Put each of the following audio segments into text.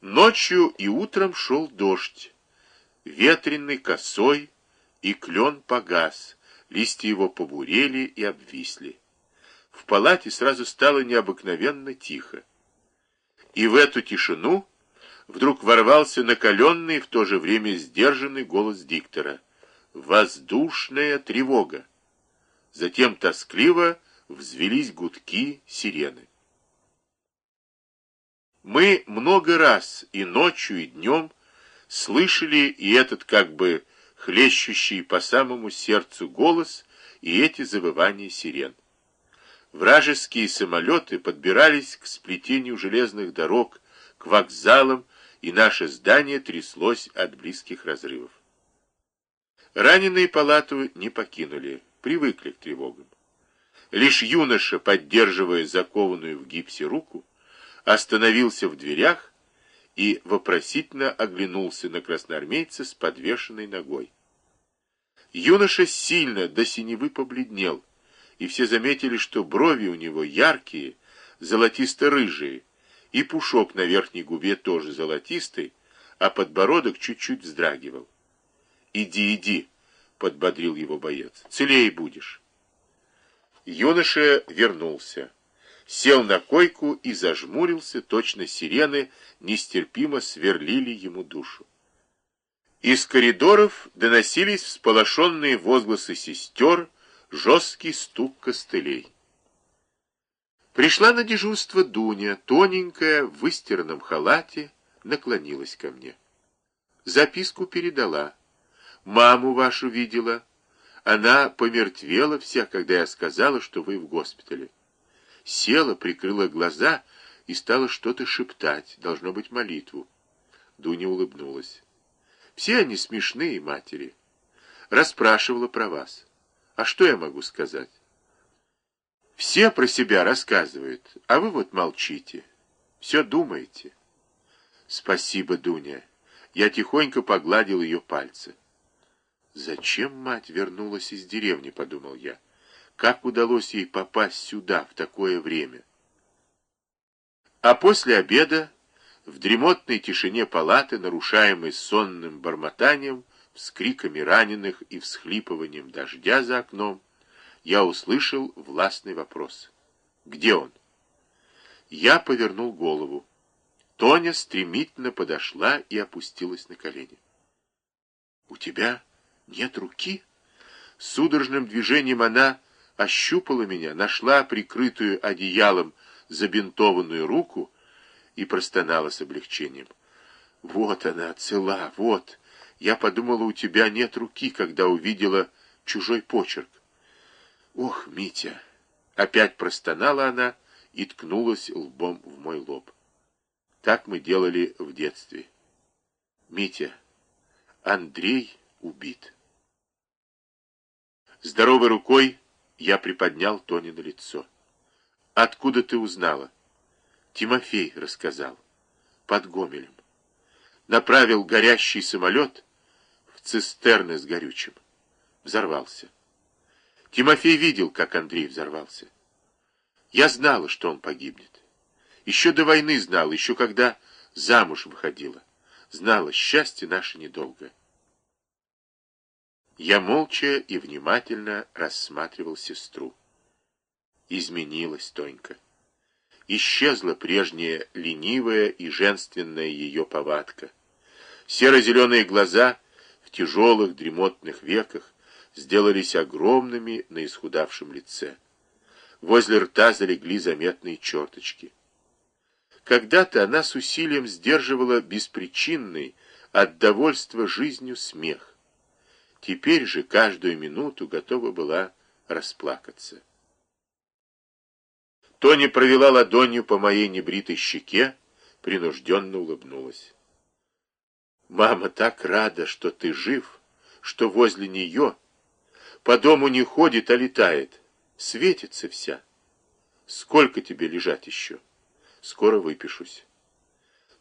Ночью и утром шел дождь, ветреный, косой, и клен погас, листья его побурели и обвисли. В палате сразу стало необыкновенно тихо. И в эту тишину вдруг ворвался накаленный, в то же время сдержанный голос диктора. «Воздушная тревога!» Затем тоскливо взвелись гудки сирены. Мы много раз и ночью, и днем слышали и этот как бы хлещущий по самому сердцу голос, и эти завывания сирен. Вражеские самолеты подбирались к сплетению железных дорог, к вокзалам, и наше здание тряслось от близких разрывов. Раненые палату не покинули, привыкли к тревогам. Лишь юноша, поддерживая закованную в гипсе руку, остановился в дверях и вопросительно оглянулся на красноармейца с подвешенной ногой. Юноша сильно до синевы побледнел, и все заметили, что брови у него яркие, золотисто-рыжие, и пушок на верхней губе тоже золотистый, а подбородок чуть-чуть вздрагивал. «Иди, иди», — подбодрил его боец, — «целее будешь». Юноша вернулся, сел на койку и зажмурился, точно сирены нестерпимо сверлили ему душу. Из коридоров доносились всполошенные возгласы сестер, жесткий стук костылей. Пришла на дежурство Дуня, тоненькая, в выстиранном халате, наклонилась ко мне. Записку передала. Маму вашу видела. Она помертвела вся, когда я сказала, что вы в госпитале. Села, прикрыла глаза и стала что-то шептать, должно быть молитву. Дуня улыбнулась. Все они смешные матери. Расспрашивала про вас. А что я могу сказать? Все про себя рассказывают, а вы вот молчите. Все думаете. Спасибо, Дуня. Я тихонько погладил ее пальцы. Зачем мать вернулась из деревни, подумал я. Как удалось ей попасть сюда в такое время? А после обеда, в дремотной тишине палаты, нарушаемой сонным бормотанием, вскриками раненых и всхлипыванием дождя за окном, я услышал властный вопрос. «Где он?» Я повернул голову. Тоня стремительно подошла и опустилась на колени. «У тебя нет руки?» Судорожным движением она ощупала меня, нашла прикрытую одеялом забинтованную руку и простонала с облегчением. «Вот она, цела, вот!» Я подумала, у тебя нет руки, когда увидела чужой почерк. Ох, Митя! Опять простонала она и ткнулась лбом в мой лоб. Так мы делали в детстве. Митя, Андрей убит. Здоровой рукой я приподнял Тони на лицо. Откуда ты узнала? Тимофей рассказал. Под Гомелем. Направил горящий самолет цистерны с горючим. Взорвался. Тимофей видел, как Андрей взорвался. Я знала, что он погибнет. Еще до войны знала, еще когда замуж выходила. Знала, счастье наше недолгое. Я молча и внимательно рассматривал сестру. Изменилась Тонька. Исчезла прежняя ленивая и женственная ее повадка. Серо-зеленые глаза — в тяжелых дремотных веках сделались огромными на исхудавшем лице. Возле рта залегли заметные черточки. Когда-то она с усилием сдерживала беспричинный от довольства жизнью смех. Теперь же каждую минуту готова была расплакаться. Тони провела ладонью по моей небритой щеке, принужденно улыбнулась. Мама так рада, что ты жив, что возле нее по дому не ходит, а летает. Светится вся. Сколько тебе лежать еще? Скоро выпишусь.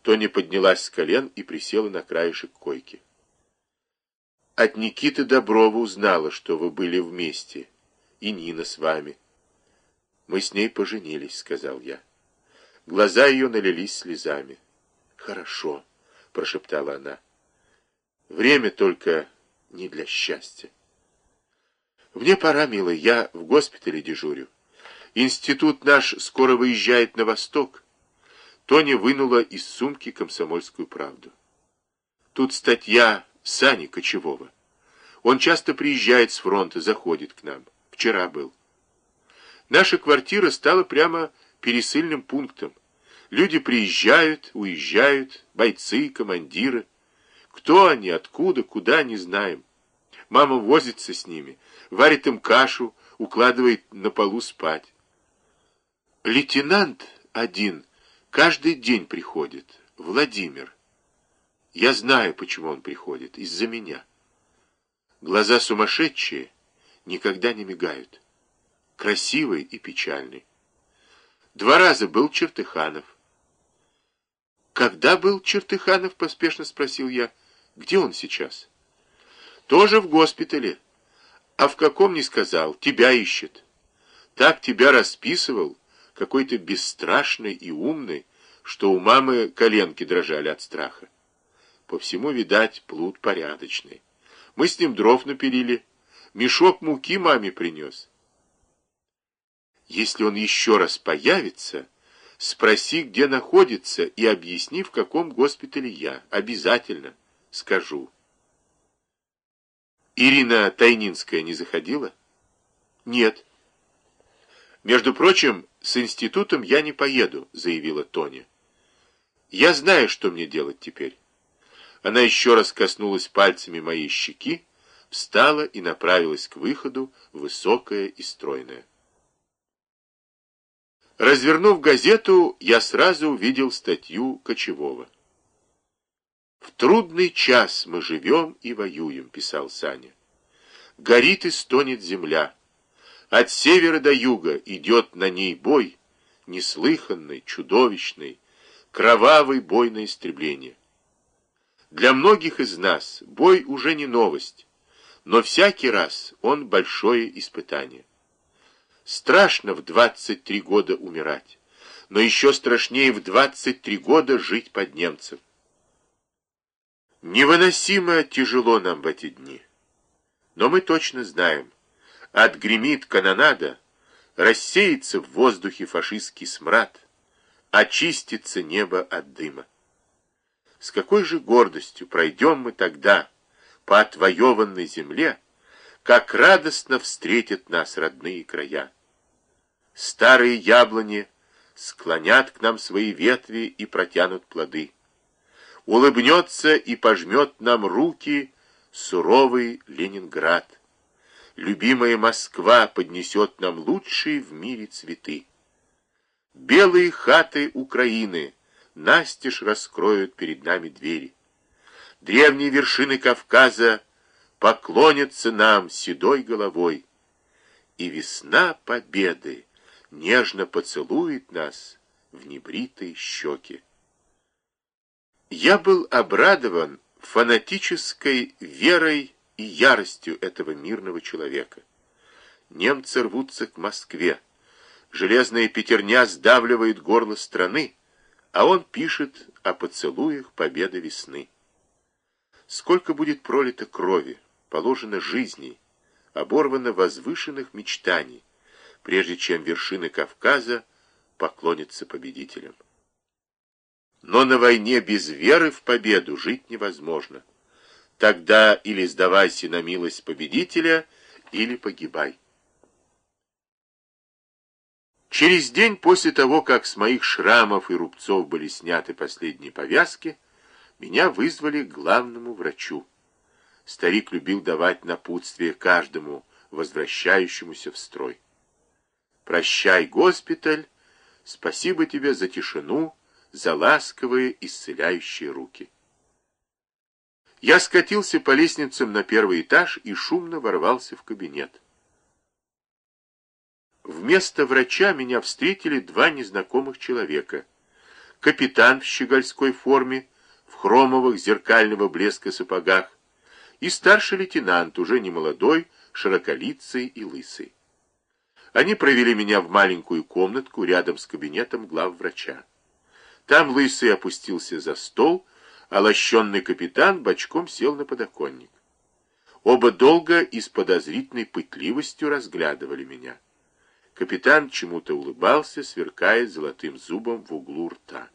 Тони поднялась с колен и присела на краешек койки. От Никиты Доброва узнала, что вы были вместе, и Нина с вами. Мы с ней поженились, сказал я. Глаза ее налились слезами. хорошо, прошептала она. Время только не для счастья. Мне пора, милый, я в госпитале дежурю. Институт наш скоро выезжает на восток. Тоня вынула из сумки комсомольскую правду. Тут статья Сани Кочевого. Он часто приезжает с фронта, заходит к нам. Вчера был. Наша квартира стала прямо пересыльным пунктом. Люди приезжают, уезжают, бойцы, командиры. Кто они, откуда, куда, не знаем. Мама возится с ними, варит им кашу, укладывает на полу спать. Лейтенант один каждый день приходит, Владимир. Я знаю, почему он приходит, из-за меня. Глаза сумасшедшие никогда не мигают. Красивый и печальный. Два раза был Чертыханов. «Когда был Чертыханов?» — поспешно спросил я. «Где он сейчас?» «Тоже в госпитале. А в каком не сказал? Тебя ищет. Так тебя расписывал, какой-то бесстрашный и умный, что у мамы коленки дрожали от страха. По всему, видать, плут порядочный. Мы с ним дров напилили, мешок муки маме принес. Если он еще раз появится, спроси, где находится, и объясни, в каком госпитале я. Обязательно скажу. Ирина Тайнинская не заходила? Нет. Между прочим, с институтом я не поеду, заявила Тоня. Я знаю, что мне делать теперь. Она еще раз коснулась пальцами моей щеки, встала и направилась к выходу, высокая и стройная. Развернув газету, я сразу увидел статью Кочевого. «В трудный час мы живем и воюем», — писал Саня. «Горит и стонет земля. От севера до юга идет на ней бой, неслыханный, чудовищный, кровавый бой на истребление. Для многих из нас бой уже не новость, но всякий раз он большое испытание. Страшно в 23 года умирать, но еще страшнее в 23 года жить под немцев. Невыносимо тяжело нам в эти дни. Но мы точно знаем, отгремит канонада, рассеется в воздухе фашистский смрад, очистится небо от дыма. С какой же гордостью пройдем мы тогда по отвоеванной земле, как радостно встретят нас родные края. Старые яблони склонят к нам свои ветви и протянут плоды. Улыбнется и пожмет нам руки суровый Ленинград. Любимая Москва поднесет нам лучшие в мире цветы. Белые хаты Украины — настежь раскроют перед нами двери. Древние вершины Кавказа поклонятся нам седой головой, и весна победы нежно поцелует нас в небритые щеки. Я был обрадован фанатической верой и яростью этого мирного человека. Немцы рвутся к Москве. Железная пятерня сдавливает горло страны а он пишет о поцелуях победы весны. Сколько будет пролито крови, положено жизней, оборвано возвышенных мечтаний, прежде чем вершины Кавказа поклонятся победителям. Но на войне без веры в победу жить невозможно. Тогда или сдавайся на милость победителя, или погибай. Через день после того, как с моих шрамов и рубцов были сняты последние повязки, меня вызвали к главному врачу. Старик любил давать напутствие каждому, возвращающемуся в строй. «Прощай, госпиталь, спасибо тебе за тишину, за ласковые исцеляющие руки». Я скатился по лестницам на первый этаж и шумно ворвался в кабинет. Вместо врача меня встретили два незнакомых человека. Капитан в щегольской форме, в хромовых зеркального блеска сапогах, и старший лейтенант, уже не молодой, широколицый и лысый. Они провели меня в маленькую комнатку рядом с кабинетом главврача. Там лысый опустился за стол, а лощенный капитан бочком сел на подоконник. Оба долго и с подозрительной пытливостью разглядывали меня. Капитан чему-то улыбался, сверкая золотым зубом в углу рта.